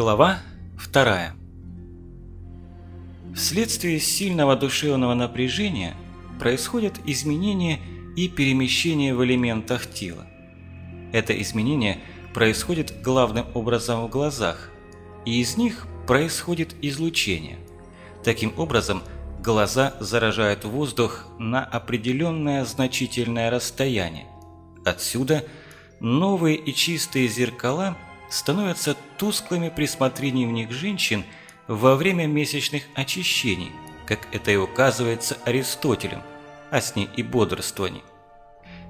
Глава вторая. Вследствие сильного душевного напряжения происходят изменения и перемещения в элементах тела. Это изменение происходит главным образом в глазах, и из них происходит излучение. Таким образом, глаза заражают воздух на определенное значительное расстояние. Отсюда новые и чистые зеркала – становятся тусклыми при смотрении в них женщин во время месячных очищений, как это и указывается Аристотелем, а с ней и бодрствовании.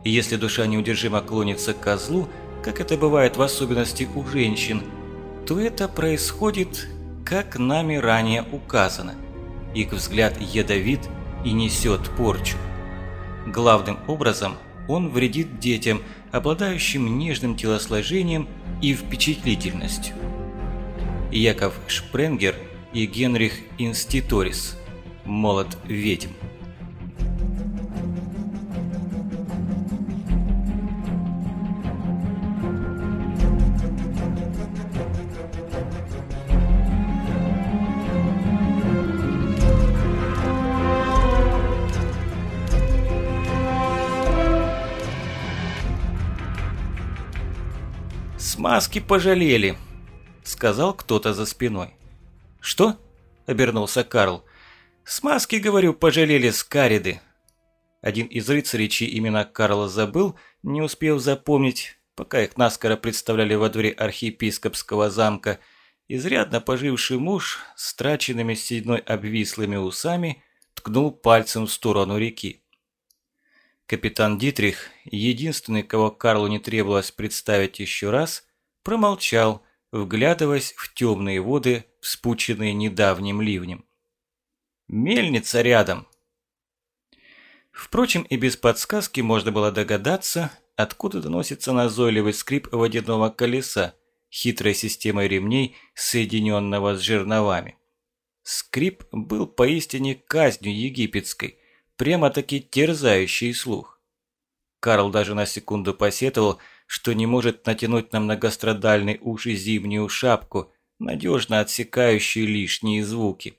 И если душа неудержимо клонится к козлу, как это бывает в особенности у женщин, то это происходит, как нами ранее указано. Их взгляд ядовит и несет порчу. Главным образом он вредит детям, обладающим нежным телосложением и впечатлительностью. Яков Шпренгер и Генрих Инститорис. Молот ведьм. «Смазки пожалели», — сказал кто-то за спиной. «Что?» — обернулся Карл. «Смазки, говорю, пожалели скариды». Один из рыцарей, чьи имена Карл забыл, не успев запомнить, пока их наскоро представляли во дворе архиепископского замка, изрядно поживший муж с траченными седьной обвислыми усами ткнул пальцем в сторону реки. Капитан Дитрих, единственный, кого Карлу не требовалось представить еще раз, промолчал, вглядываясь в темные воды, вспученные недавним ливнем. «Мельница рядом!» Впрочем, и без подсказки можно было догадаться, откуда доносится назойливый скрип водяного колеса, хитрой системой ремней, соединенного с жерновами. Скрип был поистине казнью египетской, прямо-таки терзающий слух. Карл даже на секунду посетовал, что не может натянуть на многострадальные уши зимнюю шапку, надежно отсекающую лишние звуки.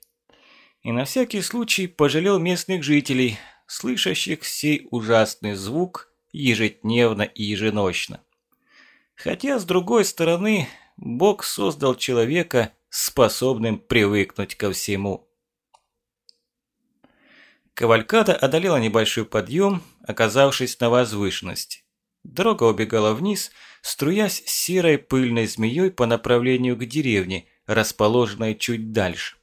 И на всякий случай пожалел местных жителей, слышащих сей ужасный звук ежедневно и еженочно. Хотя, с другой стороны, Бог создал человека, способным привыкнуть ко всему. Кавалькада одолела небольшой подъем, оказавшись на возвышенности. Дорога убегала вниз, струясь серой пыльной змеей по направлению к деревне, расположенной чуть дальше.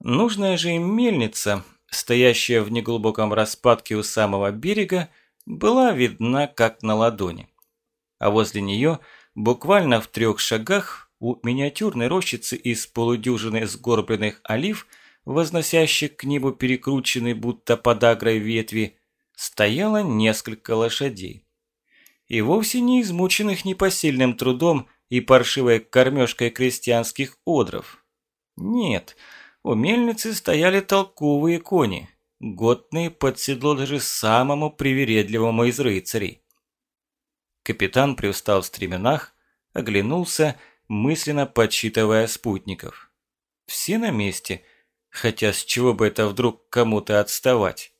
Нужная же им мельница, стоящая в неглубоком распадке у самого берега, была видна как на ладони. А возле нее, буквально в трех шагах, у миниатюрной рощицы из полудюжины сгорбленных олив – возносящих к небу перекрученные будто подагрой ветви, стояло несколько лошадей. И вовсе не измученных непосильным трудом и паршивой кормежкой крестьянских одров. Нет, у мельницы стояли толковые кони, годные под седло даже самому привередливому из рыцарей. Капитан привстал в стременах, оглянулся, мысленно подсчитывая спутников. Все на месте, Хотя с чего бы это вдруг кому-то отставать?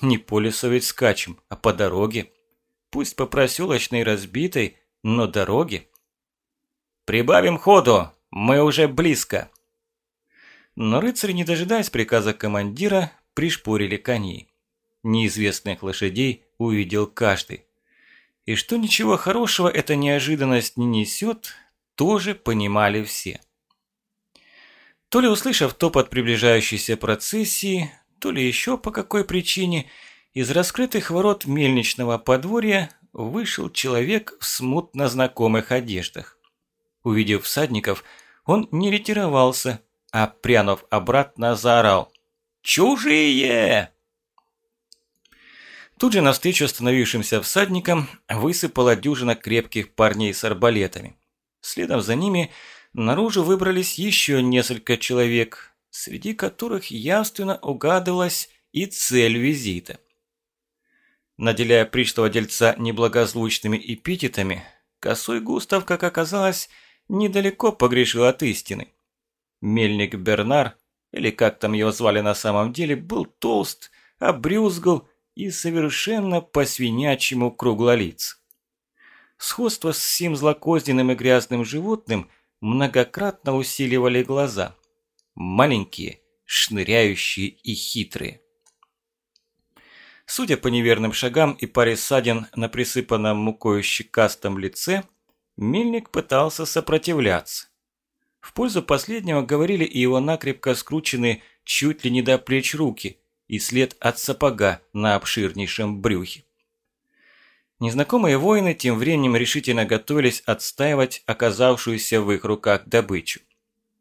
Не по лесу ведь скачем, а по дороге. Пусть по проселочной разбитой, но дороге. «Прибавим ходу, мы уже близко!» Но рыцари, не дожидаясь приказа командира, пришпорили коней. Неизвестных лошадей увидел каждый. И что ничего хорошего эта неожиданность не несет, тоже понимали все. То ли услышав топот приближающейся процессии, то ли еще по какой причине, из раскрытых ворот мельничного подворья вышел человек в смутно знакомых одеждах. Увидев всадников, он не ретировался, а, прянув обратно, заорал «Чужие!». Тут же навстречу остановившимся всадникам высыпала дюжина крепких парней с арбалетами. Следом за ними – наружу выбрались еще несколько человек, среди которых явственно угадывалась и цель визита. Наделяя пришлого дельца неблагозвучными эпитетами, косой Густав, как оказалось, недалеко погрешил от истины. Мельник Бернар, или как там его звали на самом деле, был толст, обрюзгал и совершенно по-свинячьему круглолиц. Сходство с сим злокозненным и грязным животным многократно усиливали глаза. Маленькие, шныряющие и хитрые. Судя по неверным шагам и паре ссадин на присыпанном мукою щекастом лице, мельник пытался сопротивляться. В пользу последнего говорили и его накрепко скрученные чуть ли не до плеч руки и след от сапога на обширнейшем брюхе. Незнакомые воины тем временем решительно готовились отстаивать оказавшуюся в их руках добычу.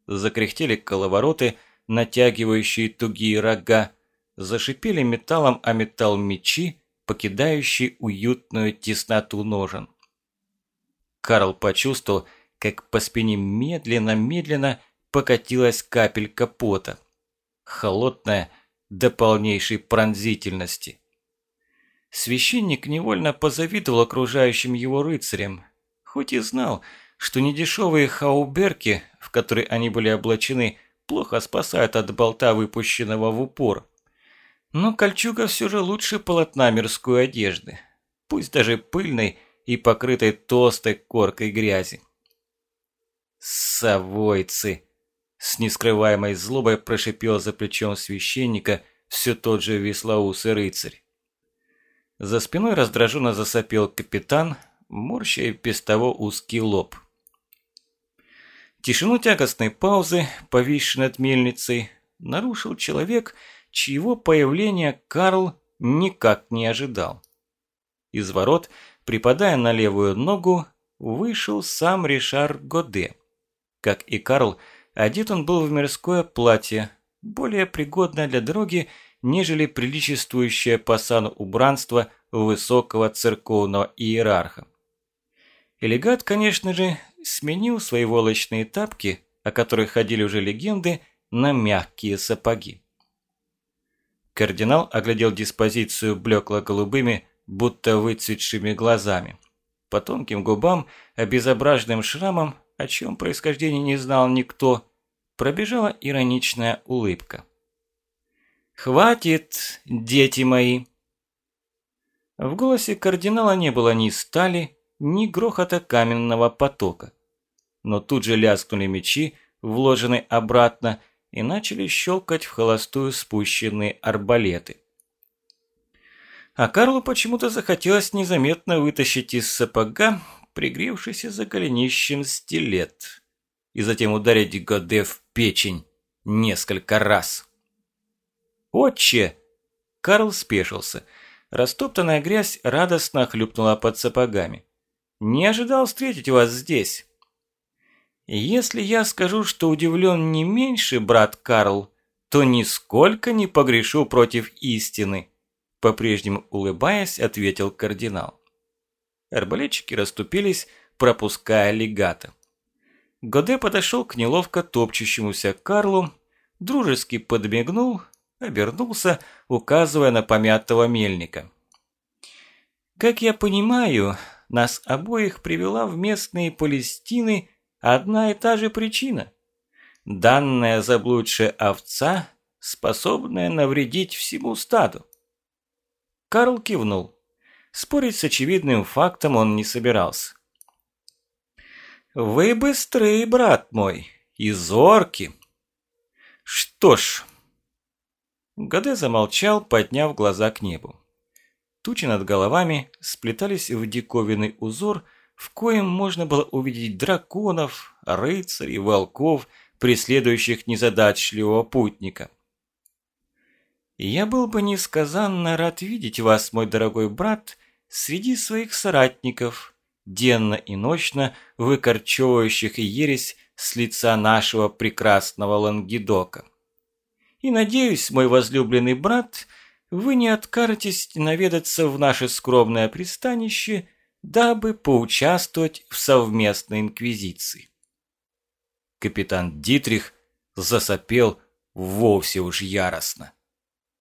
Закряхтели коловороты, натягивающие тугие рога, зашипели металлом о металл мечи, покидающие уютную тесноту ножен. Карл почувствовал, как по спине медленно-медленно покатилась капелька пота. Холодная, до полнейшей пронзительности. Священник невольно позавидовал окружающим его рыцарям, хоть и знал, что недешевые хауберки, в которые они были облачены, плохо спасают от болта, выпущенного в упор. Но кольчуга все же лучше полотна мирской одежды, пусть даже пыльной и покрытой толстой коркой грязи. «Совойцы!» С нескрываемой злобой прошипел за плечом священника все тот же веслоусый рыцарь. За спиной раздраженно засопел капитан, морща и без того узкий лоб. Тишину тягостной паузы, повисшей над мельницей, нарушил человек, чьего появления Карл никак не ожидал. Из ворот, припадая на левую ногу, вышел сам Ришар Годе. Как и Карл, одет он был в мирское платье, более пригодное для дороги, нежели приличествующее по сану убранство высокого церковного иерарха. Элегат, конечно же, сменил свои волочные тапки, о которых ходили уже легенды, на мягкие сапоги. Кардинал оглядел диспозицию блекло-голубыми, будто выцветшими глазами. По тонким губам, обезображенным шрамом, о чем происхождении не знал никто, пробежала ироничная улыбка. «Хватит, дети мои!» В голосе кардинала не было ни стали, ни грохота каменного потока. Но тут же лязгнули мечи, вложенные обратно, и начали щелкать в холостую спущенные арбалеты. А Карлу почему-то захотелось незаметно вытащить из сапога пригревшийся за голенищем стилет и затем ударить Годе в печень несколько раз. «Отче!» Карл спешился. Растоптанная грязь радостно хлюпнула под сапогами. «Не ожидал встретить вас здесь». «Если я скажу, что удивлен не меньше, брат Карл, то нисколько не погрешу против истины», по-прежнему улыбаясь, ответил кардинал. Арбалетчики расступились, пропуская легата. Годе подошел к неловко топчущемуся Карлу, дружески подмигнул, обернулся, указывая на помятого мельника. «Как я понимаю, нас обоих привела в местные Палестины одна и та же причина. Данная заблудшая овца, способная навредить всему стаду». Карл кивнул. Спорить с очевидным фактом он не собирался. «Вы быстрый, брат мой, и зорки!» «Что ж...» Гаде замолчал, подняв глаза к небу. Тучи над головами сплетались в диковинный узор, в коем можно было увидеть драконов, рыцарей, волков, преследующих незадачливого путника. «Я был бы несказанно рад видеть вас, мой дорогой брат, среди своих соратников, денно и ночно выкорчевывающих ересь с лица нашего прекрасного Лангедока. И надеюсь, мой возлюбленный брат, вы не откажетесь наведаться в наше скромное пристанище, дабы поучаствовать в совместной инквизиции. Капитан Дитрих засопел вовсе уж яростно.